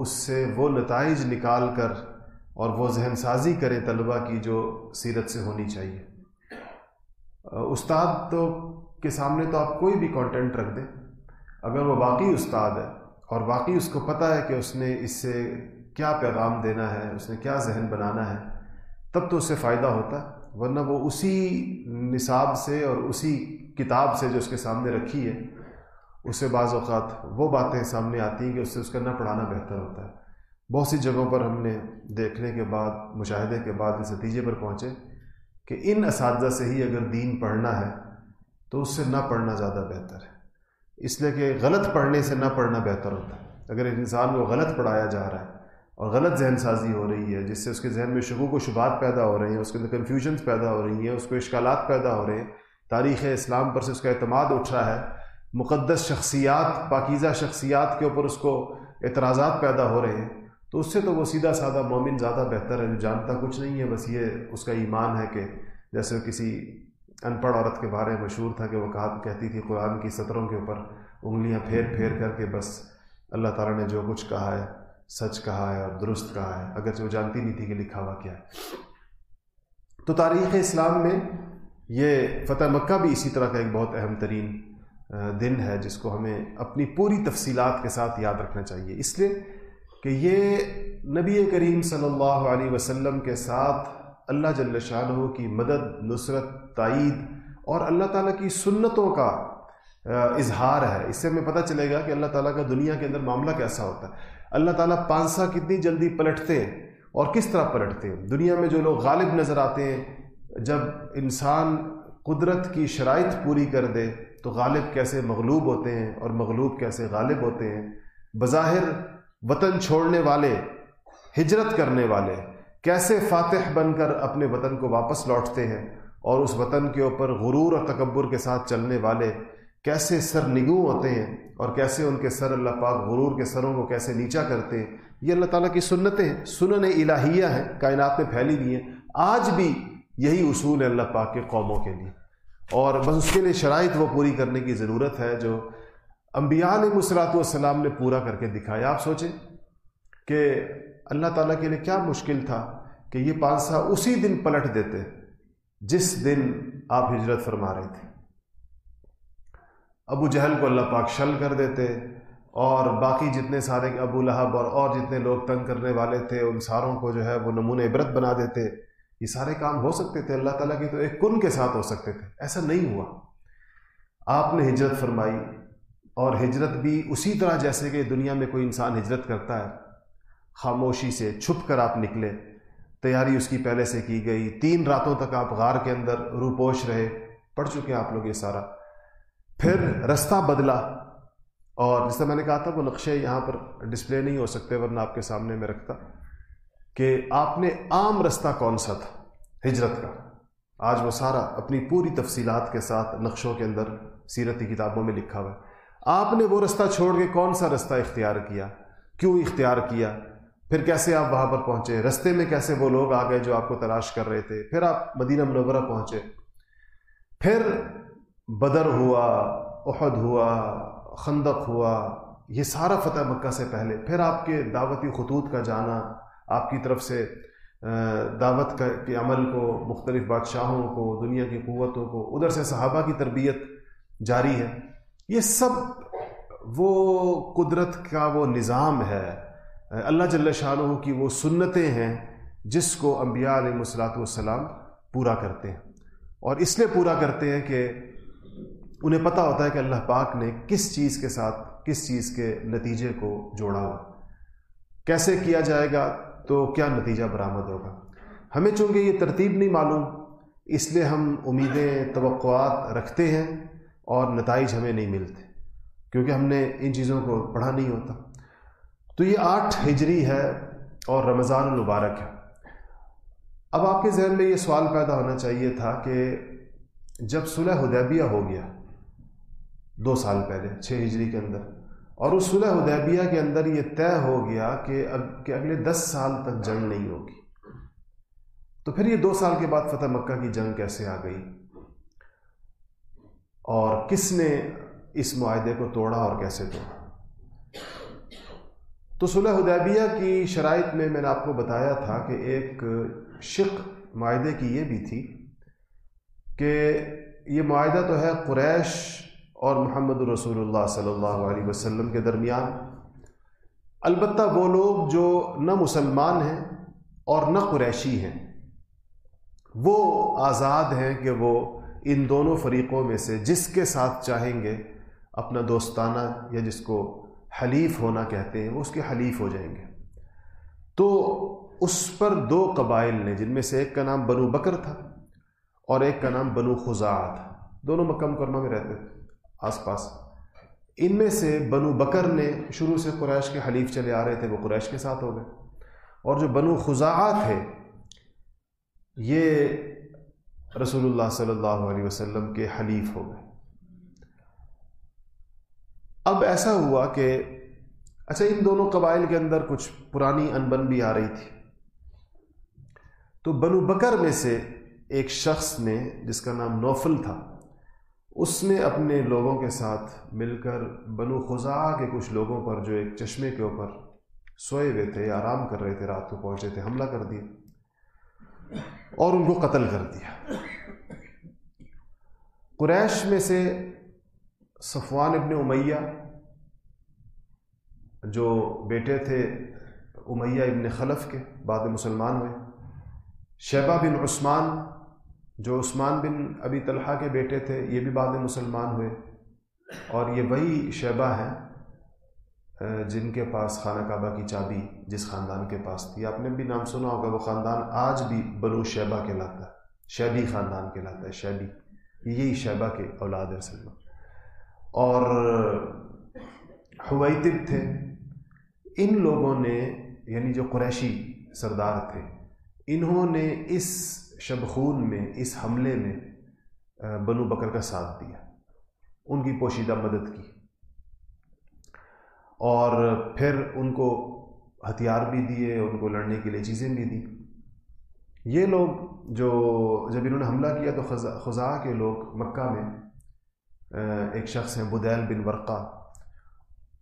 اس سے وہ نتائج نکال کر اور وہ ذہن سازی کرے طلبہ کی جو سیرت سے ہونی چاہیے۔ استاد تو کے سامنے تو آپ کوئی بھی کانٹینٹ رکھ دیں۔ اگر وہ باقی استاد ہے اور باقی اس کو پتہ ہے کہ اس نے اس سے کیا پیغام دینا ہے، اس نے کیا ذہن بنانا ہے، تب تو اس سے فائدہ ہوتا۔ ہے ورنہ وہ اسی نصاب سے اور اسی کتاب سے جو اس کے سامنے رکھی ہے اس سے بعض اوقات وہ باتیں سامنے آتی ہیں کہ اس سے اس کا نہ پڑھانا بہتر ہوتا ہے۔ بہت سی جگہوں پر ہم نے دیکھنے کے بعد، مشاہدے کے بعد اس نتیجے پر پہنچے کہ ان اساتذہ سے ہی اگر دین پڑھنا ہے تو اس سے نہ پڑھنا زیادہ بہتر ہے۔ اس لیے کہ غلط پڑھنے سے نہ پڑھنا بہتر ہوتا ہے۔ اگر ایک انسان کو غلط پڑھایا جا رہا ہے اور غلط ذہن سازی ہو رہی ہے، جس سے اس کے ذہن میں شکوک و شبات پیدا ہو رہے ہیں، اس کے اندر کنفیوژنس پیدا ہو رہی ہیں، اس کو اشکالات پیدا ہو رہے ہیں، تاریخ اسلام پر سے اس کا اعتماد اٹھ رہا ہے مقدس شخصیات، پاکیزہ شخصیات کے اوپر اس کو اعتراضات پیدا ہو رہے ہیں، تو اس سے تو وہ سیدھا سادہ مومن زیادہ بہتر ہے، جو جانتا کچھ نہیں ہے، بس یہ اس کا ایمان ہے کہ جیسے کسی ان پڑھ عورت کے بارے میں مشہور تھا کہ وہ کہا کہتی تھی قرآن کی سطروں کے اوپر انگلیاں پھیر پھیر کر کے بس اللہ تعالیٰ نے جو کچھ کہا ہے، سچ کہا ہے اور درست کہا ہے، اگرچہ وہ جانتی نہیں تھی کہ لکھا ہوا کیا ہے۔ تو تاریخ اسلام میں یہ فتح مکہ بھی اسی طرح کا ایک بہت اہم ترین دن ہے جس کو ہمیں اپنی پوری تفصیلات کے ساتھ یاد رکھنا چاہیے۔ اس لیے کہ یہ نبی کریم صلی اللہ علیہ وسلم کے ساتھ اللہ جل شاہ کی مدد، نصرت، تائید اور اللہ تعالیٰ کی سنتوں کا اظہار ہے۔ اس سے ہمیں پتہ چلے گا کہ اللہ تعالیٰ کا دنیا کے اندر معاملہ کیسا ہوتا ہے۔ اللہ تعالیٰ پانسا کتنی جلدی پلٹتے ہیں اور کس طرح پلٹتے ہیں۔ دنیا میں جو لوگ غالب نظر آتے ہیں، جب انسان قدرت کی شرائط پوری کر دے تو غالب کیسے مغلوب ہوتے ہیں اور مغلوب کیسے غالب ہوتے ہیں۔ بظاہر وطن چھوڑنے والے، ہجرت کرنے والے کیسے فاتح بن کر اپنے وطن کو واپس لوٹتے ہیں اور اس وطن کے اوپر غرور اور تکبر کے ساتھ چلنے والے کیسے سر نگو ہوتے ہیں اور کیسے ان کے سر اللہ پاک غرور کے سروں کو کیسے نیچا کرتے ہیں۔ یہ اللہ تعالیٰ کی سنتیں ہیں سنن الہیہ ہیں، کائنات میں پھیلی ہوئی ہیں۔ آج بھی یہی اصول ہے اللہ پاک کے قوموں کے لیے۔ اور بس اس کے لیے شرائط وہ پوری کرنے کی ضرورت ہے جو انبیاء علیہ مسلاط والسلام نے پورا کر کے دکھایا۔ آپ سوچیں کہ اللہ تعالیٰ کے لیے کیا مشکل تھا کہ یہ پانسا اسی دن پلٹ دیتے جس دن آپ ہجرت فرما رہے تھے۔ ابو جہل کو اللہ پاک شل کر دیتے اور باقی جتنے سارے ابو لہب اور اور جتنے لوگ تنگ کرنے والے تھے، ان ساروں کو جو ہے وہ نمونہ عبرت بنا دیتے۔ یہ سارے کام ہو سکتے تھے، اللہ تعالیٰ کے تو ایک کن کے ساتھ ہو سکتے تھے۔ ایسا نہیں ہوا۔ آپ نے ہجرت فرمائی اور ہجرت بھی اسی طرح جیسے کہ دنیا میں کوئی انسان ہجرت کرتا ہے، خاموشی سے چھپ کر آپ نکلے۔ تیاری اس کی پہلے سے کی گئی۔ تین راتوں تک آپ غار کے اندر روپوش رہے۔ پڑھ چکے آپ لوگ یہ سارا۔ پھر رستہ بدلا اور جس طرح میں نے کہا تھا، وہ نقشے یہاں پر ڈسپلے نہیں ہو سکتے، ورنہ آپ کے سامنے میں رکھتا۔ کہ آپ نے عام رستہ کون سا تھا ہجرت کا؟ آج وہ سارا اپنی پوری تفصیلات کے ساتھ نقشوں کے اندر سیرتی کتابوں میں لکھا ہوا ہے۔ آپ نے وہ رستہ چھوڑ کے کون سا رستہ اختیار کیا؟ کیوں اختیار کیا؟ پھر کیسے آپ وہاں پر پہنچے؟ رستے میں کیسے وہ لوگ آ گئے جو آپ کو تلاش کر رہے تھے؟ پھر آپ مدینہ منورہ پہنچے۔ پھر بدر ہوا، احد ہوا، خندق ہوا، یہ سارا فتح مکہ سے پہلے۔ پھر آپ کے دعوتی خطوط کا جانا آپ کی طرف سے دعوت کے عمل کو، مختلف بادشاہوں کو، دنیا کی قوتوں کو، ادھر سے صحابہ کی تربیت جاری ہے۔ یہ سب وہ قدرت کا وہ نظام ہے۔ اللہ جل شاہ کی وہ سنتیں ہیں جس کو انبیاء علیہ السلاۃ والسلام پورا کرتے ہیں۔ اور اس لیے پورا کرتے ہیں کہ انہیں پتہ ہوتا ہے کہ اللہ پاک نے کس چیز کے ساتھ، کس چیز کے نتیجے کو جوڑا ہوا۔ کیسے کیا جائے گا؟ تو کیا نتیجہ برآمد ہوگا؟ ہمیں چونکہ یہ ترتیب نہیں معلوم، اس لیے ہم امیدیں، توقعات رکھتے ہیں اور نتائج ہمیں نہیں ملتے، کیونکہ ہم نے ان چیزوں کو پڑھا نہیں ہوتا۔ تو یہ آٹھ ہجری ہے اور رمضان المبارک ہے۔ اب آپ کے ذہن میں یہ سوال پیدا ہونا چاہیے تھا کہ جب صلح حدیبیہ ہو گیا، دو سال پہلے، چھ ہجری کے اندر اور اس صلح حدیبیہ کے اندر یہ طے ہو گیا کہ کہ اگلے دس سال تک جنگ نہیں ہوگی۔ تو پھر یہ دو سال کے بعد فتح مکہ کی جنگ کیسے آ گئی؟ اور کس نے اس معاہدے کو توڑا اور کیسے توڑا؟ تو صلح حدیبیہ کی شرائط میں میں نے آپ کو بتایا تھا کہ ایک شق معاہدے کی یہ بھی تھی کہ یہ معاہدہ تو ہے قریش اور محمد الرسول اللہ صلی اللہ علیہ وسلم کے درمیان۔ البتہ وہ لوگ جو نہ مسلمان ہیں اور نہ قریشی ہیں، وہ آزاد ہیں کہ وہ ان دونوں فریقوں میں سے جس کے ساتھ چاہیں گے اپنا دوستانہ یا جس کو حلیف ہونا کہتے ہیں، وہ اس کے حلیف ہو جائیں گے۔ تو اس پر دو قبائل نے، جن میں سے ایک کا نام بنو بکر تھا اور ایک کا نام بنو خزا تھا۔ دونوں مکم کرما میں رہتے تھے۔ آس پاس۔ ان میں سے بنو بکر نے شروع سے قریش کے حلیف چلے آ رہے تھے، وہ قریش کے ساتھ ہو گئے۔ اور جو بنو خزا تھے، یہ رسول اللہ صلی اللہ علیہ وسلم کے حلیف ہو گئے۔ اب ایسا ہوا کہ اچھا ان دونوں قبائل کے اندر کچھ پرانی انبن بھی آ رہی تھی۔ تو بنو بکر میں سے ایک شخص نے، جس کا نام نوفل تھا اس نے اپنے لوگوں کے ساتھ مل کر بنو خزا کے کچھ لوگوں پر جو ایک چشمے کے اوپر سوئے ہوئے تھے آرام کر رہے تھے، رات کو پہنچے تھے، حملہ کر دیا اور ان کو قتل کر دیا۔ قریش میں سے صفوان ابن امیہ، جو بیٹے تھے امیہ ابن خلف کے، بعد مسلمان ہوئے، شیبہ بن عثمان جو عثمان بن ابی طلحہ کے بیٹے تھے، یہ بھی بعد مسلمان ہوئے۔ اور یہ وہی شیبہ ہیں جن کے پاس خانہ کعبہ کی چابی جس خاندان کے پاس تھی۔ آپ نے بھی نام سنا ہوگا، وہ خاندان آج بھی بنو شیبہ کہلاتا ہے، شیبی خاندان کہلاتا ہے، شیبی۔ یہی شیبہ کے اولاد ہے سلم اور حویتب تھے۔ ان لوگوں نے یعنی جو قریشی سردار تھے، انہوں نے اس شب خون میں اس حملے میں بنو بکر کا ساتھ دیا۔ ان کی پوشیدہ مدد کی۔ اور پھر ان کو ہتھیار بھی دیے، ان کو لڑنے کے لیے چیزیں بھی دی۔ یہ لوگ جو جب انہوں نے حملہ کیا تو خزا کے لوگ مکہ میں ایک شخص ہیں بدیل بن ورقہ،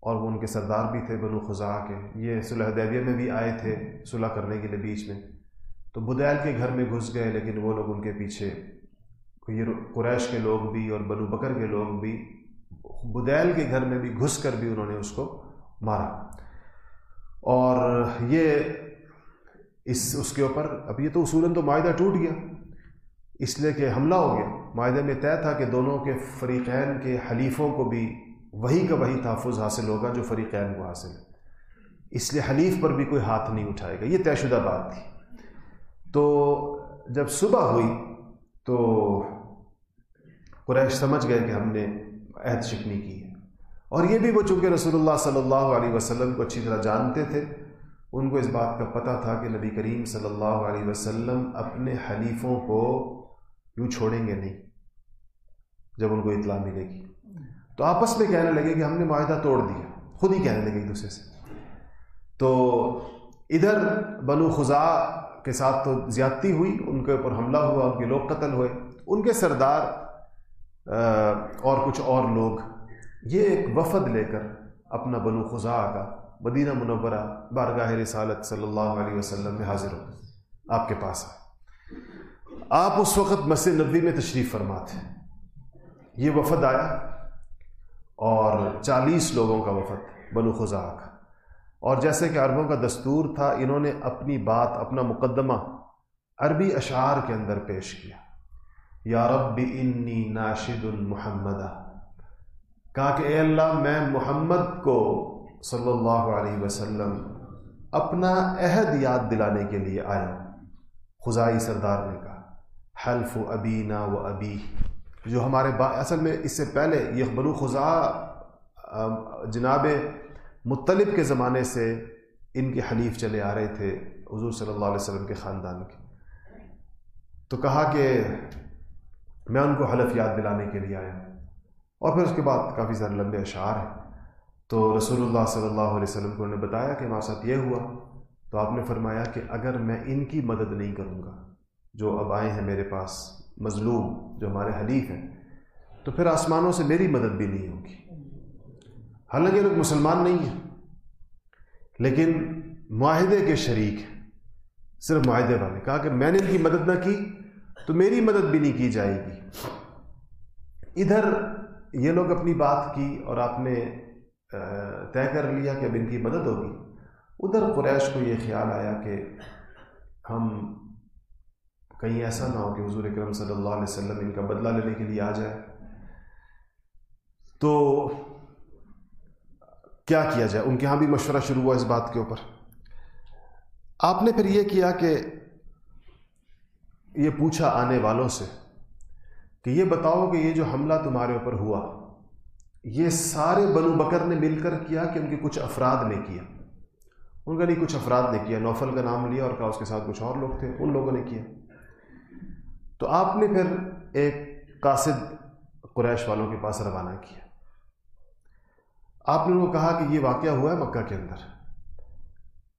اور وہ ان کے سردار بھی تھے بنو خزا کے۔ یہ صلح دیویہ میں بھی آئے تھے صلح کرنے کے لیے بیچ میں۔ تو بدیل کے گھر میں گھس گئے، لیکن وہ لوگ ان کے پیچھے، یہ قریش کے لوگ بھی اور بنو بکر کے لوگ بھی، بدیل کے گھر میں بھی گھس کر بھی انہوں نے اس کو مارا۔ اور یہ اس اس کے اوپر، اب یہ تو اصولاً تو معاہدہ ٹوٹ گیا۔ اس لیے کہ حملہ ہو گیا۔ معاہدے میں طے تھا کہ دونوں کے فریقین کے حلیفوں کو بھی وہی کا وہی تحفظ حاصل ہوگا جو فریقین کو حاصل۔ ہے اس لیے حلیف پر بھی کوئی ہاتھ نہیں اٹھائے گا۔ یہ طے شدہ بات تھی۔ تو جب صبح ہوئی تو قریش سمجھ گئے کہ ہم نے عہد شکنی کی ہے۔ اور یہ بھی وہ چونکہ رسول اللہ صلی اللہ علیہ وسلم کو اچھی طرح جانتے تھے، ان کو اس بات کا پتہ تھا کہ نبی کریم صلی اللہ علیہ وسلم اپنے حلیفوں کو یوں چھوڑیں گے نہیں، جب ان کو اطلاع ملے گی۔ تو آپس میں کہنے لگے کہ ہم نے معاہدہ توڑ دیا۔ خود ہی کہنے لگے ایک دوسرے سے۔ تو ادھر بنو خزا کے ساتھ تو زیادتی ہوئی، ان کے اوپر حملہ ہوا، ان کے لوگ قتل ہوئے۔ ان کے سردار اور کچھ اور لوگ۔ یہ ایک وفد لے کر اپنا بنو خزا کا مدینہ منورہ بارگاہ رسالت صلی اللہ علیہ وسلم میں حاضر ہو۔ آپ کے پاس آئے آپ اس وقت مسجد نبی میں تشریف فرما تھے یہ وفد آیا اور چالیس لوگوں کا وفد بنو خزا کا۔ اور جیسے کہ عربوں کا دستور تھا، انہوں نے اپنی بات، اپنا مقدمہ عربی اشعار کے اندر پیش کیا۔ یا رب انی ناشد المحمد۔ کہا کہ اے اللہ، میں محمد کو صلی اللہ علیہ وسلم اپنا عہد یاد دلانے کے لیے آیا۔ خزائی سردار نے کہا، حلف و ابینا و ابی۔ جو ہمارے با، اصل میں اس سے پہلے یہ بنو خزا جناب مطلب کے زمانے سے ان کے حلیف چلے آ رہے تھے حضور صلی اللہ علیہ وسلم کے خاندان کے۔ تو کہا کہ میں ان کو حلف یاد دلانے کے لیے آیا۔ اور پھر اس کے بعد کافی سارے لمبے اشعار ہیں۔ تو رسول اللہ صلی اللہ علیہ وسلم کو انہوں نے بتایا کہ ہمارے ساتھ یہ ہوا۔ تو آپ نے فرمایا کہ اگر میں ان کی مدد نہیں کروں گا، جو اب آئے ہیں میرے پاس، مظلوم، جو ہمارے حلیف ہیں، تو پھر آسمانوں سے میری مدد بھی نہیں ہوگی۔ حالانکہ لوگ مسلمان نہیں ہیں۔ لیکن معاہدے کے شریک صرف معاہدے والے۔ کہا کہ میں نے ان کی مدد نہ کی تو میری مدد بھی نہیں کی جائے گی۔ ادھر یہ لوگ اپنی بات کی اور آپ نے طے کر لیا کہ اب ان کی مدد ہوگی۔ ادھر قریش کو یہ خیال آیا کہ ہم کہیں ایسا نہ ہو کہ حضور اکرم صلی اللہ علیہ وسلم ان کا بدلہ لینے کے لیے آ جائے تو کیا کیا جائے؟ ان کے ہاں بھی مشورہ شروع ہوا اس بات کے اوپر۔ آپ نے پھر یہ کیا کہ یہ پوچھا آنے والوں سے کہ یہ بتاؤ کہ یہ جو حملہ تمہارے اوپر ہوا، یہ سارے بنو بکر نے مل کر کیا کہ ان کے کچھ افراد نے کیا؟ ان کا نہیں، کچھ افراد نے کیا۔ نوفل کا نام لیا اور کہا اس کے ساتھ کچھ اور لوگ تھے، ان لوگوں نے کیا۔ تو آپ نے پھر ایک قاصد قریش والوں کے پاس روانہ کیا۔ آپ نے وہ کہا کہ یہ واقعہ ہوا ہے مکہ کے اندر۔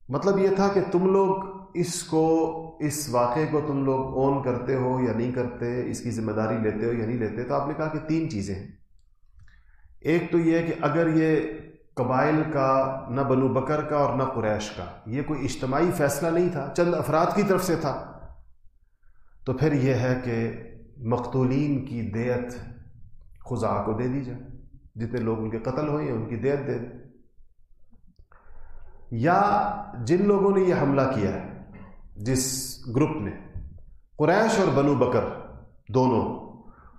مطلب یہ تھا کہ تم لوگ اس کو، اس واقعے کو تم لوگ اون کرتے ہو یا نہیں کرتے، اس کی ذمہ داری لیتے ہو یا نہیں لیتے، تو آپ نے کہا کہ تین چیزیں ہیں۔ ایک تو یہ کہ اگر یہ قبائل کا، نہ بنو بکر کا اور نہ قریش کا، یہ کوئی اجتماعی فیصلہ نہیں تھا، چند افراد کی طرف سے تھا۔ تو پھر یہ ہے کہ مقتولین کی دیت خزا کو دے دی جائے۔ جتنے لوگ ان کے قتل ہوئے ہیں، ان کی دیت دے دیں یا جن لوگوں نے یہ حملہ کیا ہے، جس گروپ نے، قریش اور بنو بکر دونوں،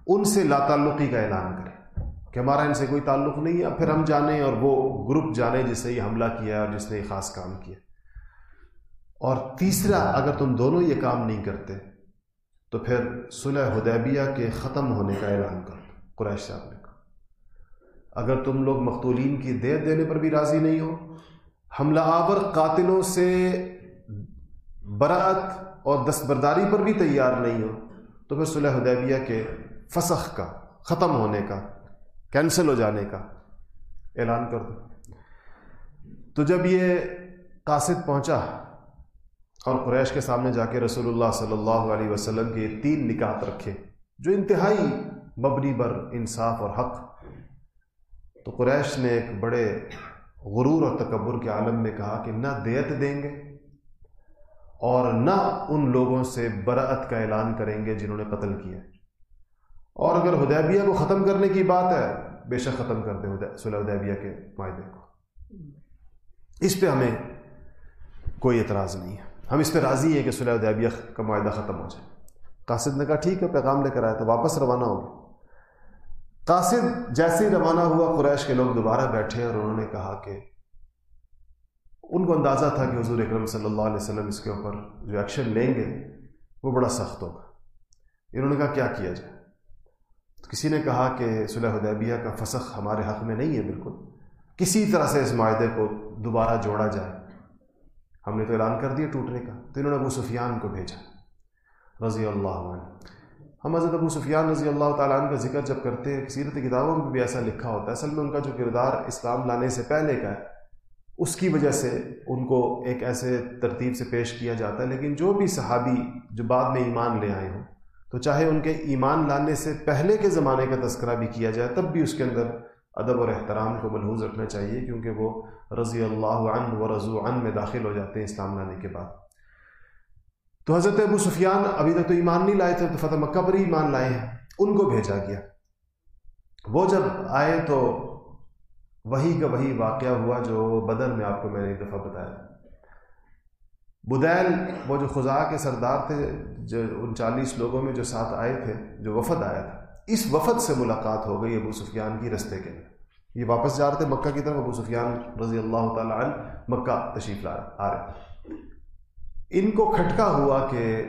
ان سے لا تعلقی کا اعلان کرے کہ ہمارا ان سے کوئی تعلق نہیں ہے، پھر ہم جانیں اور وہ گروپ جانے جس نے یہ حملہ کیا اور جس نے یہ خاص کام کیا۔ اور تیسرا، اگر تم دونوں یہ کام نہیں کرتے، تو پھر صلح حدیبیہ کے ختم ہونے کا اعلان کر دو قریش صاحب نے۔ اگر تم لوگ مقتولین کی دیر دینے پر بھی راضی نہیں ہو، حملہ آور قاتلوں سے برعت اور دستبرداری پر بھی تیار نہیں ہو، تو پھر صلح حدیبیہ کے فسخ کا، ختم ہونے کا، کینسل ہو جانے کا اعلان کر دو۔ تو جب یہ قاصد پہنچا اور قریش کے سامنے جا کے رسول اللہ صلی اللہ علیہ وسلم کے تین نکات رکھے، جو انتہائی مبنی بر انصاف اور حق تو قریش نے ایک بڑے غرور اور تکبر کے عالم میں کہا کہ نہ دیت دیں گے اور نہ ان لوگوں سے برعت کا اعلان کریں گے جنہوں نے قتل کیا اور اگر ہدیبیہ کو ختم کرنے کی بات ہے، بے شک ختم کر دیں صلی ہدیبیہ کے معاہدے کو۔ اس پہ ہمیں کوئی اعتراض نہیں ہے۔ ہم اس پہ راضی ہیں کہ صلح ادیبیہ کا معاہدہ ختم ہو جائے۔ قاصد نے کہا، ٹھیک ہے، پیغام لے کر آیا تو واپس روانہ ہو گیا قاصد جیسے ہی روانہ ہوا، قریش کے لوگ دوبارہ بیٹھے اور انہوں نے کہا کہ ان کو اندازہ تھا کہ حضور اکرم صلی اللہ علیہ وسلم اس کے اوپر جو ایکشن لیں گے، وہ بڑا سخت ہوگا۔ انہوں نے کہا، کیا کیا جائے؟ تو کسی نے کہا کہ صلح حدیبیہ کا فسخ ہمارے حق میں نہیں ہے بالکل۔ کسی طرح سے اس معاہدے کو دوبارہ جوڑا جائے۔ ہم نے تو اعلان کر دیا ٹوٹنے کا۔ تو انہوں نے ابو سفیان کو بھیجا۔ رضی اللہ عنہ۔ ہم حضرت ابو سفیان رضی اللہ تعالیٰ عنہ کا ذکر جب کرتے ہیں، سیرت کتابوں میں بھی ایسا لکھا ہوتا ہے۔ اصل میں ان کا جو کردار اسلام لانے سے پہلے کا ہے، اس کی وجہ سے ان کو ایک ایسے ترتیب سے پیش کیا جاتا ہے۔ لیکن جو بھی صحابی جو بعد میں ایمان لے آئے ہوں، تو چاہے ان کے ایمان لانے سے پہلے کے زمانے کا تذکرہ بھی کیا جائے، تب بھی اس کے اندر ادب اور احترام کو ملحوظ رکھنا چاہیے، کیونکہ وہ رضی اللہ عنہ و رضو عن میں داخل ہو جاتے ہیں اسلام لانے کے بعد۔ تو حضرت ابو سفیان ابھی تک تو ایمان نہیں لائے تھے، تو فتح مکہ پر ہی ایمان لائے ہیں۔ ان کو بھیجا گیا۔ وہ جب آئے تو وہی کا وہی واقعہ ہوا جو بدر میں آپ کو میں نے ایک دفعہ بتایا بدیل، وہ جو خزا کے سردار تھے، جو ان چالیس لوگوں میں جو ساتھ آئے تھے، جو وفد آیا تھا، اس وفد سے ملاقات ہو گئی ابو سفیان کی رستے کے یہ واپس جا رہے تھے مکہ کی طرف، ابو سفیان رضی اللہ تعالیٰ عنہ مکہ تشریف لا آ رہے۔ ان کو کھٹکا ہوا کہ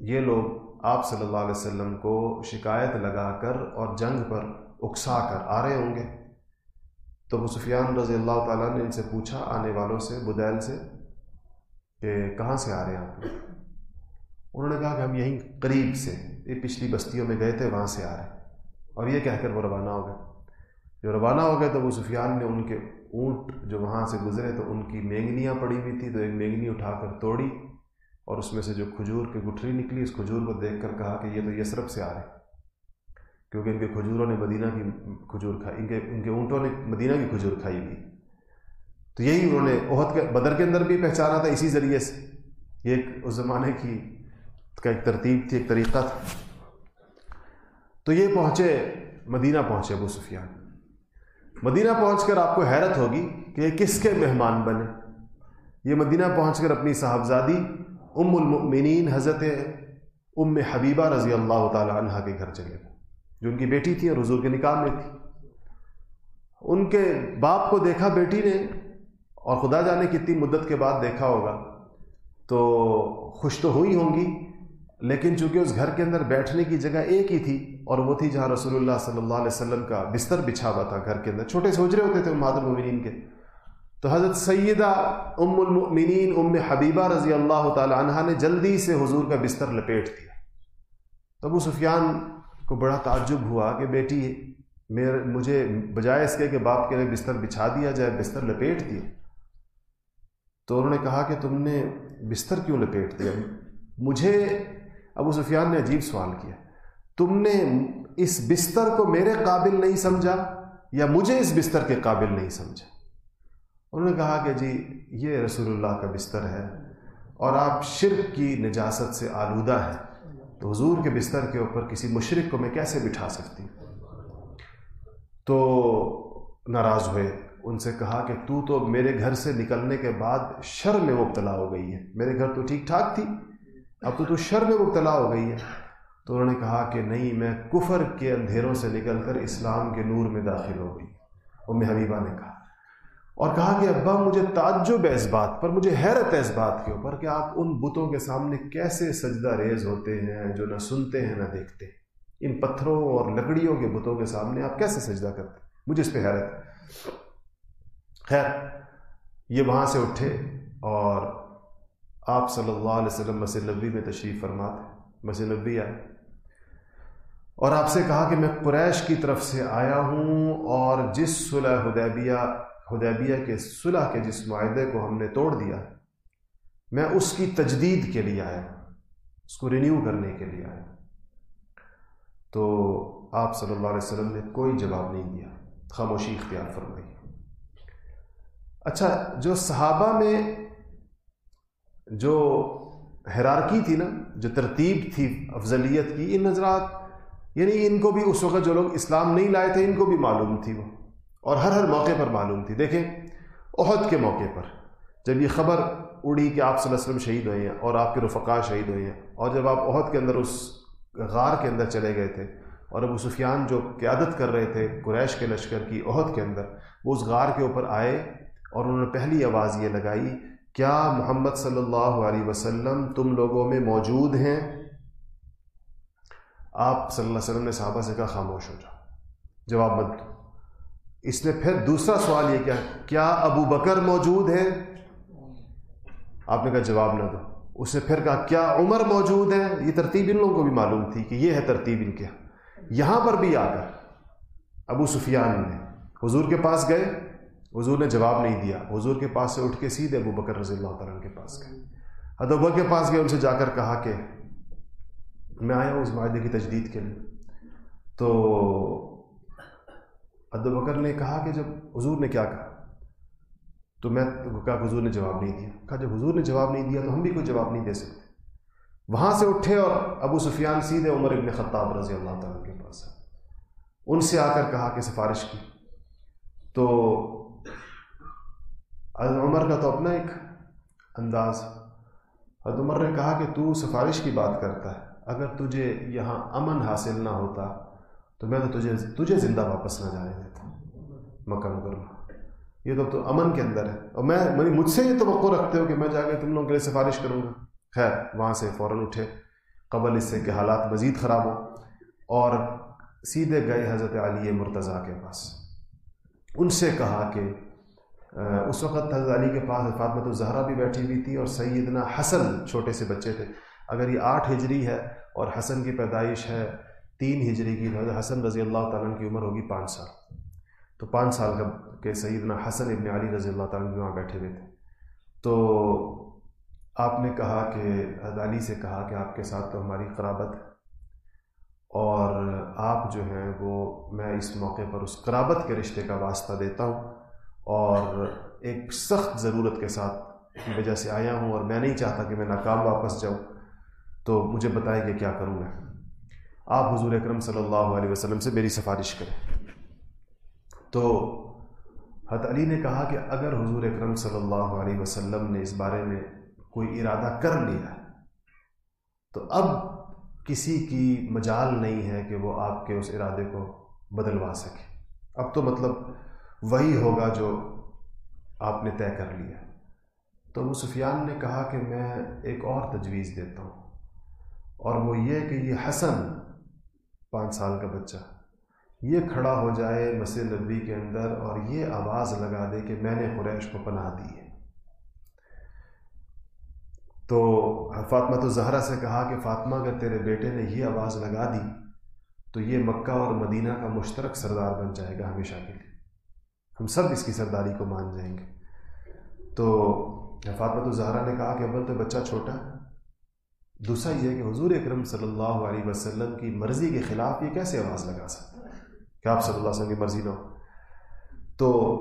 یہ لوگ آپ صلی اللہ علیہ وسلم کو شکایت لگا کر اور جنگ پر اکسا کر آ رہے ہوں گے۔ تو ابو سفیان رضی اللہ تعالیٰ نے ان سے پوچھا آنے والوں سے، بدیل سے، کہ کہاں سے آ رہے ہیں آپ انہوں نے کہا کہ ہم یہیں قریب سے، یہ پچھلی بستیوں میں گئے تھے، وہاں سے آ رہے ہیں۔ اور یہ کہہ کر وہ روانہ ہو گئے۔ جو روانہ ہو گئے تو وہ سفیان نے ان کے اونٹ جو وہاں سے گزرے تو ان کی مینگنیاں پڑی ہوئی تھی تو ایک مینگنی اٹھا کر توڑی۔ اور اس میں سے جو کھجور کی گٹھری نکلی، اس کھجور کو دیکھ کر کہا کہ یہ تو یسرف سے آ رہے کیونکہ ان کے کھجوروں نے مدینہ کی کھجور کھائی، ان کے ان کے اونٹوں نے مدینہ کی کھجور کھائی ہوئی۔ تو یہی انہوں نے عہد کے، بدر کے اندر بھی پہچانا تھا اسی ذریعے سے۔ یہ ایک اس زمانے کی کا ایک ترتیب تھی، ایک طریقہ تھا۔ تو یہ پہنچے، مدینہ پہنچے ابو سفیان۔ مدینہ پہنچ کر آپ کو حیرت ہوگی کہ یہ کس کے مہمان بنے۔ یہ مدینہ پہنچ کر اپنی صاحبزادی ام المؤمنین حضرت ام حبیبہ رضی اللہ تعالی عنہ کے گھر چلے گئے۔ جو ان کی بیٹی تھی اور حضور کے نکاح میں تھی۔ ان کے باپ کو دیکھا بیٹی نے اور خدا جانے کتنی مدت کے بعد دیکھا ہوگا تو خوش تو ہوئی ہوں گی، لیکن چونکہ اس گھر کے اندر بیٹھنے کی جگہ ایک ہی تھی اور وہ تھی جہاں رسول اللہ صلی اللہ علیہ وسلم کا بستر بچھا ہوا تھا گھر کے اندر، چھوٹے سوچ رہے ہوتے تھے اماد المؤمنین کے۔ تو حضرت سیدہ ام المؤمنین، ام حبیبہ رضی اللہ تعالی عنہ نے جلدی سے حضور کا بستر لپیٹ دیا۔ تو ابو سفیان کو بڑا تعجب ہوا کہ بیٹی، میرے، مجھے بجائے اس کے کہ باپ کے لیے بستر بچھا دیا جائے، بستر لپیٹ دیا۔ تو انہوں نے کہا کہ تم نے بستر کیوں لپیٹ دیا؟ مجھے، ابو سفیان نے عجیب سوال کیا۔ تم نے اس بستر کو میرے قابل نہیں سمجھا یا مجھے اس بستر کے قابل نہیں سمجھا؟ انہوں نے کہا کہ جی یہ رسول اللہ کا بستر ہے اور آپ شرک کی نجاست سے آلودہ ہیں۔ تو حضور کے بستر کے اوپر کسی مشرق کو میں کیسے بٹھا سکتی؟ تو ناراض ہوئے۔ ان سے کہا کہ تو تو میرے گھر سے نکلنے کے بعد شر میں مبتلا ہو گئی ہے۔ میرے گھر تو ٹھیک ٹھاک تھی، اب تو تو شر میں مبتلا ہو گئی ہے۔ تو انہوں نے کہا کہ نہیں، میں کفر کے اندھیروں سے نکل کر اسلام کے نور میں داخل ہو گئی۔ ام حبیبہ نے کہا۔ اور کہا کہ ابا، مجھے تعجب ہے اس بات پر، مجھے حیرت ہے اس بات کے اوپر کہ آپ ان بتوں کے سامنے کیسے سجدہ ریز ہوتے ہیں جو نہ سنتے ہیں نہ دیکھتے۔ ان پتھروں اور لکڑیوں کے بتوں کے سامنے آپ کیسے سجدہ کرتے مجھے اس پہ حیرت ہے۔ خیر، یہ وہاں سے اٹھے اور آپ صلی اللہ علیہ وسلم مسجد نبی میں تشریف فرماتے مسجد نبی آئے۔ اور آپ سے کہا کہ میں قریش کی طرف سے آیا ہوں اور جس صلح حدیبیہ حدیبیہ کے صلح کے جس معاہدے کو ہم نے توڑ دیا، میں اس کی تجدید کے لیے آیا، اس کو رینیو کرنے کے لیے آیا۔ تو آپ صلی اللہ علیہ وسلم نے کوئی جواب نہیں دیا۔ خاموشی اختیار فرمائی۔ اچھا جو صحابہ میں جو حرارکی تھی نا، جو ترتیب تھی افضلیت کی، ان نظرات یعنی ان کو بھی اس وقت جو لوگ اسلام نہیں لائے تھے، ان کو بھی معلوم تھی وہ۔ اور ہر ہر موقع پر معلوم تھی۔ دیکھیں عہد کے موقع پر جب یہ خبر اڑی کہ آپ صلی اللہ علیہ وسلم شہید ہوئے ہیں اور آپ کے رفقا شہید ہوئے ہیں اور جب آپ عہد کے اندر اس غار کے اندر چلے گئے تھے اور ابو سفیان جو قیادت کر رہے تھے قریش کے لشکر کی عہد کے اندر، وہ اس غار کے اوپر آئے اور انہوں نے پہلی آواز یہ لگائی، کیا محمد صلی اللہ علیہ وسلم تم لوگوں میں موجود ہیں؟ آپ صلی اللہ علیہ وسلم نے صحابہ سے کہا، خاموش ہو جاؤ۔ جواب مت دو۔ اس نے پھر دوسرا سوال یہ کیا کیا ابو بکر موجود ہے آپ نے کہا جواب نہ دو۔ اس نے پھر کہا، کیا عمر موجود ہے یہ ترتیب ان لوگوں کو بھی معلوم تھی کہ یہ ہے ترتیب ان کے۔ یہاں پر بھی آ کر ابو سفیان نے حضور کے پاس گئے۔ حضور نے جواب نہیں دیا۔ حضور کے پاس سے اٹھ کے سیدھے ابو بکر رضی اللہ تعالیٰ کے پاس گئے۔ ادوبر کے پاس گئے، ان سے جا کر کہا کہ میں آیا ہوں اس معاہدے کی تجدید کے لیے۔ تو ادو بکر نے کہا کہ جب حضور نے کیا کہا، تو میں کہا حضور نے جواب نہیں دیا۔ کہا، جب حضور نے جواب نہیں دیا تو ہم بھی کوئی جواب نہیں دے سکتے۔ وہاں سے اٹھے اور ابو سفیان سیدھے عمر ابن خطاب رضی اللہ تعالیٰ کے پاس ان سے آ کر کہا کہ سفارش کی۔ تو عمر کا تو اپنا ایک انداز۔ حد عمر نے کہا کہ تو سفارش کی بات کرتا ہے۔ اگر تجھے یہاں امن حاصل نہ ہوتا تو میں تو تجھے تجھے زندہ واپس نہ جانے دیتا۔ مکہ مکرمہ۔ یہ تو تو امن کے اندر ہے۔ اور میں مجھ سے یہ توقع رکھتے ہو کہ میں جا کے تم لوگوں کے لیے سفارش کروں گا۔ خیر، وہاں سے فوراً اٹھے۔ قبل اس سے کہ حالات مزید خراب ہوں۔ اور سیدھے گئے حضرت علی مرتضیٰ کے پاس۔ ان سے کہا کہ اس وقت حضرت علی کے پاس فاطمۃ الزہرا بھی بیٹھی ہوئی تھی اور سیدنا حسن چھوٹے سے بچے تھے۔ اگر یہ آٹھ ہجری ہے اور حسن کی پیدائش ہے تین ہجری کی حضرت حسن رضی اللہ تعالیٰ کی عمر ہوگی پانچ سال۔ تو پانچ سال کا کہ سیدنا حسن ابن علی رضی اللہ تعالیٰ وہاں بیٹھے ہوئے تھے۔ تو آپ نے کہا کہ حضرت علی سے کہا کہ آپ کے ساتھ تو ہماری قرابت ہے۔ اور آپ جو ہیں وہ میں اس موقع پر اس قرابت کے رشتے کا واسطہ دیتا ہوں اور ایک سخت ضرورت کے ساتھ کی وجہ سے آیا ہوں اور میں نہیں چاہتا کہ میں ناکام واپس جاؤں۔ تو مجھے بتائے کہ کیا کروں میں؟ آپ حضور اکرم صلی اللہ علیہ وسلم سے میری سفارش کریں۔ تو حضرت علی نے کہا کہ اگر حضور اکرم صلی اللہ علیہ وسلم نے اس بارے میں کوئی ارادہ کر لیا ہے، تو اب کسی کی مجال نہیں ہے کہ وہ آپ کے اس ارادے کو بدلوا سکے۔ اب تو مطلب وہی ہوگا جو آپ نے طے کر لیا۔ تو ابو سفیان نے کہا کہ میں ایک اور تجویز دیتا ہوں، اور وہ یہ کہ یہ حسن پانچ سال کا بچہ۔ یہ کھڑا ہو جائے مسجد نبی کے اندر اور یہ آواز لگا دے کہ میں نے قریش کو پناہ دی ہے۔ تو فاطمہ تو زہرا سے کہا کہ فاطمہ، اگر تیرے بیٹے نے یہ آواز لگا دی، تو یہ مکہ اور مدینہ کا مشترک سردار بن جائے گا ہمیشہ کے لیے۔ ہم سب اس کی سرداری کو مان جائیں گے۔ تو فاطمہ تو زہرا نے کہا کہ اول تو بچہ چھوٹا ہے دوسرا یہ کہ حضور اکرم صلی اللہ علیہ وسلم کی مرضی کے خلاف یہ کیسے آواز لگا سکتا ہے؟ کہ آپ صلی اللہ علیہ وسلم کی مرضی نہ ہو۔ تو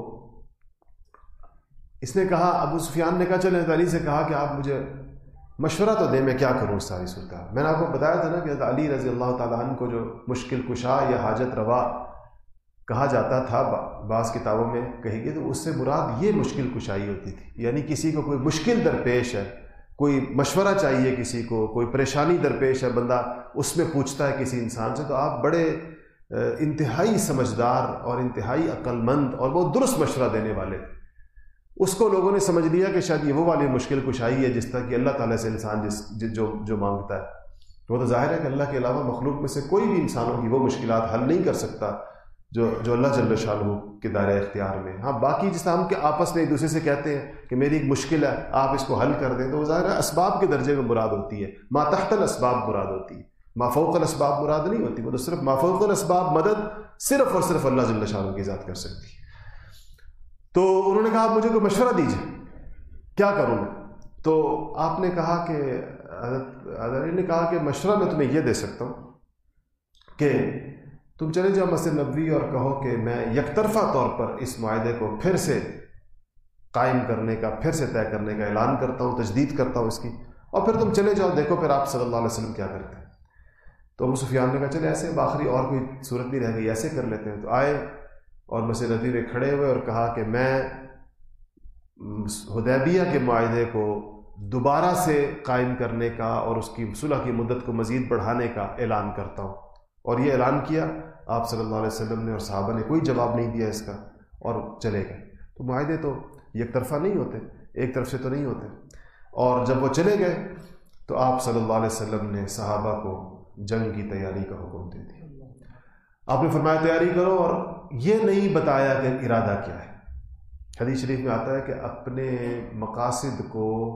اس نے کہا، ابو سفیان نے کہا چلے علی سے کہا کہ آپ مجھے مشورہ تو دیں، میں کیا کروں اس ساری صورت میں نے آپ کو بتایا تھا نا کہ علی رضی اللہ تعالیٰ عنہ کو جو مشکل کشا یا حاجت روا کہا جاتا تھا بعض کتابوں میں کہی گئی تو اس سے مراد یہ مشکل کشائی ہوتی تھی۔ یعنی کسی کو کوئی مشکل درپیش ہے کوئی مشورہ چاہیے کسی کو، کوئی پریشانی درپیش ہے، بندہ اس میں پوچھتا ہے کسی انسان سے، تو آپ بڑے انتہائی سمجھدار اور انتہائی عقل مند اور بہت درست مشورہ دینے والے۔ اس کو لوگوں نے سمجھ لیا کہ شاید یہ وہ والی مشکل کشائی ہے جس طرح کہ اللہ تعالیٰ سے انسان جس، جو جو مانگتا ہے۔ وہ تو ظاہر ہے کہ اللہ کے علاوہ مخلوق میں سے کوئی بھی انسانوں کی وہ مشکلات حل نہیں کر سکتا۔ جو جو اللہ جل شاہ کے دائرۂ اختیار میں ہاں باقی جس طرح ہم کے آپس میں ایک دوسرے سے کہتے ہیں کہ میری ایک مشکل ہے، آپ اس کو حل کر دیں، تو وہ ظاہر ہے اسباب کے درجے میں مراد ہوتی ہے۔ ماتحت الاسباب مراد ہوتی ہے۔ مافوق الاسباب مراد نہیں ہوتی، وہ تو صرف مافوق الاسباب مدد صرف اور صرف اللہ جل شاہ کی ذات کر سکتی تو انہوں نے کہا، آپ مجھے کوئی مشورہ دیجیے کیا کروں میں؟ تو آپ نے کہا کہ، حضرت نے کہا کہ مشورہ میں تمہیں یہ دے سکتا ہوں کہ تم چلے جاؤ مسجد نبوی اور کہو کہ میں یک طرفہ طور پر اس معاہدے کو پھر سے قائم کرنے کا، پھر سے طے کرنے کا اعلان کرتا ہوں، تجدید کرتا ہوں اس کی۔ اور پھر تم چلے جاؤ، دیکھو پھر آپ صلی اللہ علیہ وسلم کیا کرتے ہیں۔ تو ابو سفیان نے کہا، چلے ایسے آخری اور کوئی صورت بھی رہ گئی، ایسے کر لیتے ہیں۔ تو آئے اور مسجد نبی میں کھڑے ہوئے اور کہا کہ میں ہدیبیہ کے معاہدے کو دوبارہ سے قائم کرنے کا اور اس کی صلح کی مدت کو مزید بڑھانے کا اعلان کرتا ہوں۔ اور یہ اعلان کیا۔ آپ صلی اللہ علیہ وسلم نے اور صحابہ نے کوئی جواب نہیں دیا اس کا اور چلے گئے۔ تو معاہدے تو یک طرفہ نہیں ہوتے، ایک طرف سے تو نہیں ہوتے۔ اور جب وہ چلے گئے تو آپ صلی اللہ علیہ وسلم نے صحابہ کو جنگ کی تیاری کا حکم دے دیا۔ آپ نے فرمایا، تیاری کرو اور یہ نہیں بتایا کہ ارادہ کیا ہے۔ حدیث شریف میں آتا ہے کہ اپنے مقاصد کو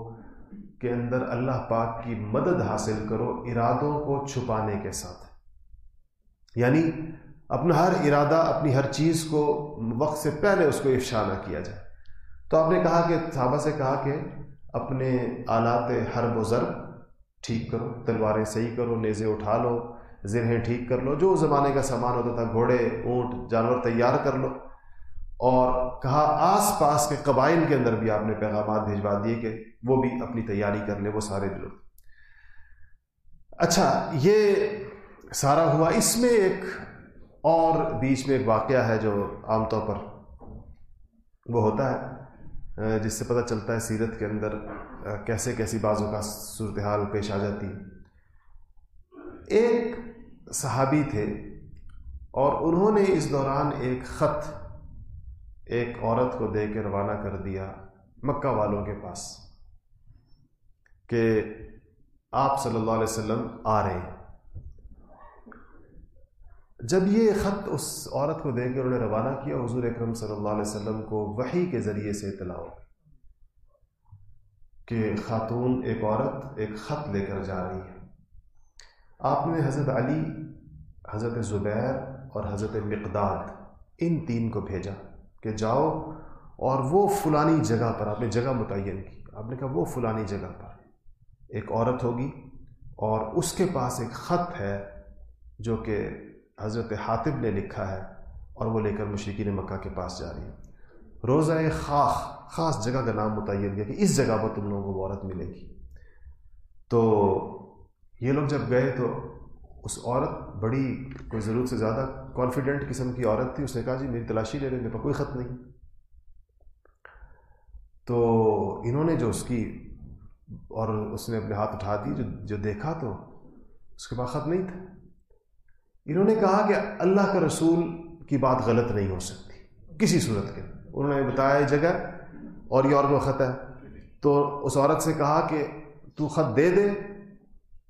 کے اندر اللہ پاک کی مدد حاصل کرو، ارادوں کو چھپانے کے ساتھ۔ یعنی اپنا ہر ارادہ، اپنی ہر چیز کو وقت سے پہلے اس کو افشا نہ کیا جائے۔ تو آپ نے کہا کہ، صحابہ سے کہا کہ اپنے آلات حرب و ضرب ٹھیک کرو، تلواریں صحیح کرو، نیزے اٹھا لو، زرہیں ٹھیک کر لو، جو زمانے کا سامان ہوتا تھا، گھوڑے، اونٹ، جانور تیار کر لو۔ اور کہا، آس پاس کے قبائل کے اندر بھی آپ نے پیغامات بھیجوا دیے کہ وہ بھی اپنی تیاری کر لے وہ سارے لوگ اچھا یہ سارا ہوا۔ اس میں ایک اور بیچ میں ایک واقعہ ہے جو عام طور پر وہ ہوتا ہے جس سے پتہ چلتا ہے سیرت کے اندر کیسے کیسی بازوں کا صورتحال پیش آ جاتی۔ ایک صحابی تھے اور انہوں نے اس دوران ایک خط ایک عورت کو دے کے روانہ کر دیا مکہ والوں کے پاس کہ آپ صلی اللہ علیہ وسلم آ رہے ہیں۔ جب یہ خط اس عورت کو دے کے انہوں نے روانہ کیا، حضور اکرم صلی اللہ علیہ وسلم کو وہی کے ذریعے سے اطلاع ہو کہ خاتون ایک عورت ایک خط لے کر جا رہی ہے۔ آپ نے حضرت علی، حضرت زبیر اور حضرت مقداد ان تین کو بھیجا کہ جاؤ اور وہ فلانی جگہ پر، آپ نے جگہ متعین کی۔ آپ نے کہا وہ فلانی جگہ پر ایک عورت ہوگی اور اس کے پاس ایک خط ہے جو کہ حضرت حاطب نے لکھا ہے اور وہ لے کر مشرقین مکہ کے پاس جا رہی ہے۔ روزہ خاخ، خاص جگہ کا نام متعین کیا کہ اس جگہ پر تم لوگوں کو وہ عورت ملے گی۔ تو یہ لوگ جب گئے تو اس عورت بڑی، کوئی ضرورت سے زیادہ کانفیڈنٹ قسم کی عورت تھی۔ اس نے کہا جی میری تلاشی لے لیں میرے پاس کوئی خط نہیں۔ تو انہوں نے جو اس کی، اور اس نے اپنے ہاتھ اٹھا دی، جو جو دیکھا تو اس کے پاس خط نہیں تھا۔ انہوں نے کہا کہ اللہ کا رسول کی بات غلط نہیں ہو سکتی۔ کسی صورت کے۔ انہوں نے بتایا جگہ اور یہ اور وہ خط ہے۔ تو اس عورت سے کہا کہ تو خط دے دے۔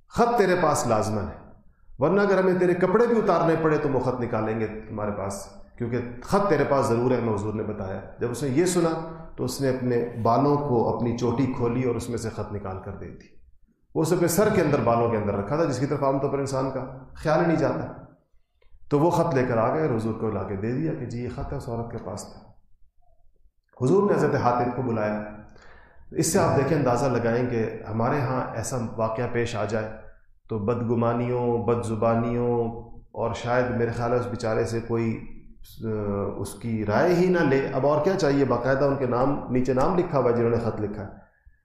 خط تیرے پاس لازمن ہے۔ ورنہ اگر ہمیں تیرے کپڑے بھی اتارنے پڑے تو وہ خط نکالیں گے تمہارے پاس۔ کیونکہ خط تیرے پاس ضرور ہے، میں حضور نے بتایا۔ جب اس نے یہ سنا تو اس نے اپنے بالوں کو اپنی چوٹی کھولی اور اس میں سے خط نکال کر دے دی۔ وہ اس اپنے سر کے اندر بالوں کے اندر رکھا تھا، جس کی طرف عام طور پر انسان کا خیال ہی نہیں جاتا۔ تو وہ خط لے کر آ گئے اور حضور کو لا کے دے دیا کہ جی یہ خط ہے، اس عورت کے پاس تھا۔ حضور نے حضرت حاطب کو بلایا۔ اس سے آپ دیکھیں، اندازہ لگائیں کہ ہمارے ہاں ایسا واقعہ پیش آ جائے تو بدگمانیوں بد زبانیوں اور شاید میرے خیال ہے اس بیچارے سے کوئی اس کی رائے ہی نہ لے۔ اب اور کیا چاہیے؟ باقاعدہ ان کے نام، نیچے نام لکھا ہوا جنہوں نے خط لکھا۔ ہے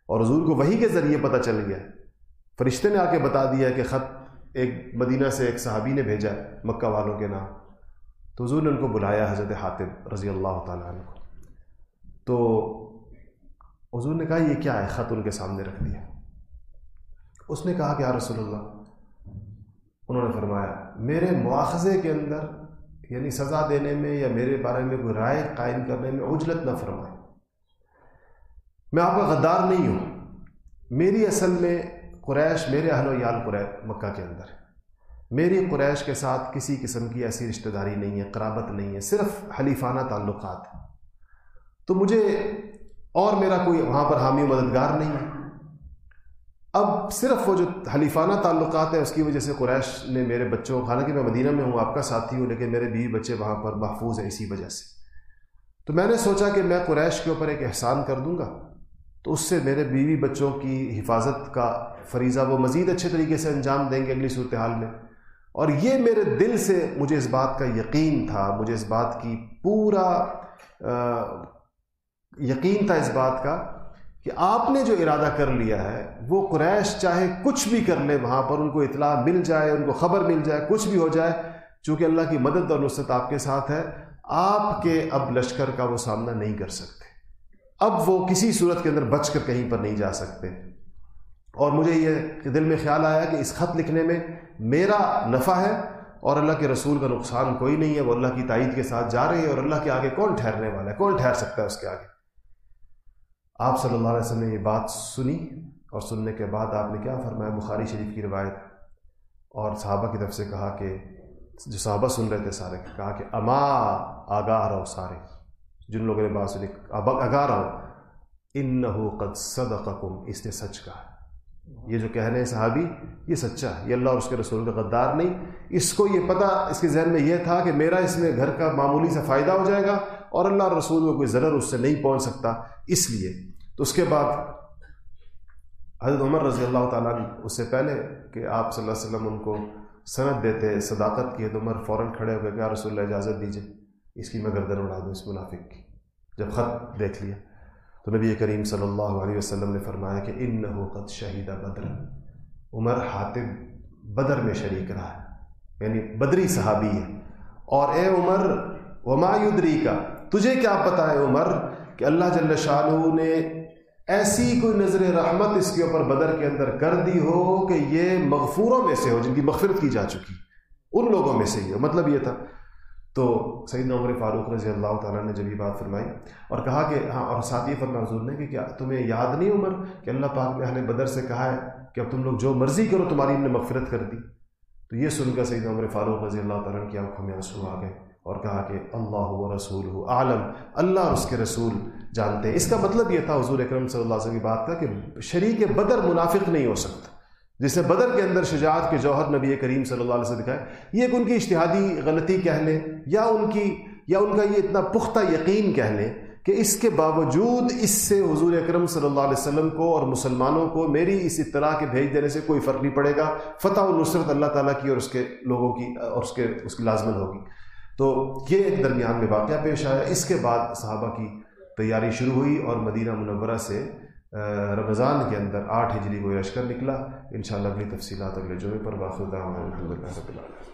اور حضور کو وہی کے ذریعے پتہ چل گیا۔ فرشتے نے آ کے بتا دیا کہ خط ایک مدینہ سے ایک صحابی نے بھیجا مکہ والوں کے نام۔ تو حضور نے ان کو بلایا حضرت حاطب رضی اللہ تعالیٰ عنہ کو۔ تو حضور نے کہا، یہ کیا ہے؟ خط ان کے سامنے رکھ دیا۔ اس نے کہا کہ، یا رسول اللہ، انہوں نے فرمایا، میرے مواخذے کے اندر یعنی سزا دینے میں یا میرے بارے میں کوئی رائے قائم کرنے میں اجلت نہ فرمائے۔ میں آپ کا غدار نہیں ہوں۔ میری اصل میں قریش میرے اہل و یال قریش مکہ کے اندر ہے۔ میری قریش کے ساتھ کسی قسم کی ایسی رشتہ داری نہیں ہے، قرابت نہیں ہے، صرف حلیفانہ تعلقات تو مجھے اور میرا کوئی وہاں پر حامی و مددگار نہیں ہے۔ اب صرف وہ جو حلیفانہ تعلقات ہیں، اس کی وجہ سے قریش نے میرے بچوں، حالانکہ میں مدینہ میں ہوں، آپ کا ساتھی ہوں، لیکن میرے بیوی بچے وہاں پر محفوظ ہیں اسی وجہ سے۔ تو میں نے سوچا کہ میں قریش کے اوپر ایک احسان کر دوں گا۔ تو اس سے میرے بیوی بچوں کی حفاظت کا فریضہ وہ مزید اچھے طریقے سے انجام دیں گے اگلی صورتحال میں۔ اور یہ میرے دل سے مجھے اس بات کا یقین تھا، مجھے اس بات کی پورا یقین تھا اس بات کا کہ آپ نے جو ارادہ کر لیا ہے، وہ قریش چاہے کچھ بھی کر لے، وہاں پر ان کو اطلاع مل جائے، ان کو خبر مل جائے، کچھ بھی ہو جائے، چونکہ اللہ کی مدد اور نصرت آپ کے ساتھ ہے، آپ کے اب لشکر کا وہ سامنا نہیں کر سکتے۔ اب وہ کسی صورت کے اندر بچ کر کہیں پر نہیں جا سکتے۔ اور مجھے یہ دل میں خیال آیا کہ اس خط لکھنے میں میرا نفع ہے اور اللہ کے رسول کا نقصان کوئی نہیں ہے، وہ اللہ کی تائید کے ساتھ جا رہے ہیں اور اللہ کے آگے کون ٹھہرنے والا ہے؟ کون ٹھہر سکتا ہے اس کے آگے؟ آپ صلی اللہ علیہ وسلم نے یہ بات سنی اور سننے کے بعد آپ نے کیا فرمایا؟ بخاری شریف کی روایت اور صحابہ کی طرف سے کہا کہ جو صحابہ سن رہے تھے سارے، کہا کہ اما آگاہ رہو سارے۔ جن لوگوں نے بات سنی اگا رہا ہوں ان قد صدقکم، اس نے سچ کہا۔ یہ جو کہنے ہیں صحابی، یہ سچا ہے۔ یہ اللہ اور اس کے رسول کا غدار نہیں۔ اس کو یہ پتہ اس کے ذہن میں یہ تھا کہ میرا اس میں گھر کا معمولی سے فائدہ ہو جائے گا اور اللہ اور رسول کو کوئی ضرر اس سے نہیں پہنچ سکتا۔ اس لیے تو اس کے بعد حضرت عمر رضی اللہ تعالیٰ نے اس سے پہلے کہ آپ صلی اللہ علیہ وسلم ان کو صنعت دیتے، صداقت کی تو عمر فوراً کھڑے ہو گئے کہ رسول اللہ اجازت دیجیے اس کی میں گردن اڑا دوں اس منافق کی۔ جب خط دیکھ لیا تو نبی کریم صلی اللہ علیہ وسلم نے فرمایا کہ ان قد شہیدہ بدر۔ عمر حاطب بدر میں شریک رہا ہے یعنی بدری صحابی ہے۔ اور اے عمر، وما یدری کا تجھے کیا پتا ہے عمر، کہ اللہ جل شاہ نے ایسی کوئی نظر رحمت اس کے اوپر بدر کے اندر کر دی ہو کہ یہ مغفوروں میں سے ہو، جن کی مغفرت کی جا چکی، ان لوگوں میں سے ہی ہو۔ مطلب یہ تھا تو سعید عمر فاروق رضی اللہ تعالیٰ نے جب یہ بات فرمائی اور کہا کہ ہاں اور ساتھ یہ فرما حضور نے کہ کیا تمہیں یاد نہیں عمر کہ اللہ پاک نے اہل بدر سے کہا ہے کہ اب تم لوگ جو مرضی کرو تمہاری نے مغفرت کر دی۔ تو یہ سن کر سعید عمر فاروق رضی اللہ تعالیٰ کی آنکھوں میں آنسو آ گئے اور کہا کہ اللہ و رسول ہو عالم اللہ اور اس کے رسول جانتے۔ ہیں اس کا مطلب یہ تھا حضور اکرم صلی اللہ علیہ وسلم کی بات کا کہ شریک بدر منافق نہیں ہو سکتا۔ جس نے بدر کے اندر شجاعت کے جوہر نبی کریم صلی اللہ علیہ وسلم دکھائے یہ ایک ان کی اشتہادی غلطی کہہ لیں یا ان کی یا ان کا یہ اتنا پختہ یقین کہہ لیں کہ اس کے باوجود اس سے حضور اکرم صلی اللہ علیہ وسلم کو اور مسلمانوں کو میری اس اطلاع کے بھیج دینے سے کوئی فرق نہیں پڑے گا، فتح و نصرت اللہ تعالیٰ کی اور اس کے لوگوں کی اور اس کے اس کی لازمن ہوگی۔ تو یہ ایک درمیان میں واقعہ پیش آیا۔ اس کے بعد صحابہ کی تیاری شروع ہوئی اور مدینہ منورہ سے رمضان کے اندر آٹھ ہجری کو لشکر نکلا۔ انشاءاللہ اگلی تفصیلات اگلے جمعے پر واقع الحمد اللہ رب العالمین۔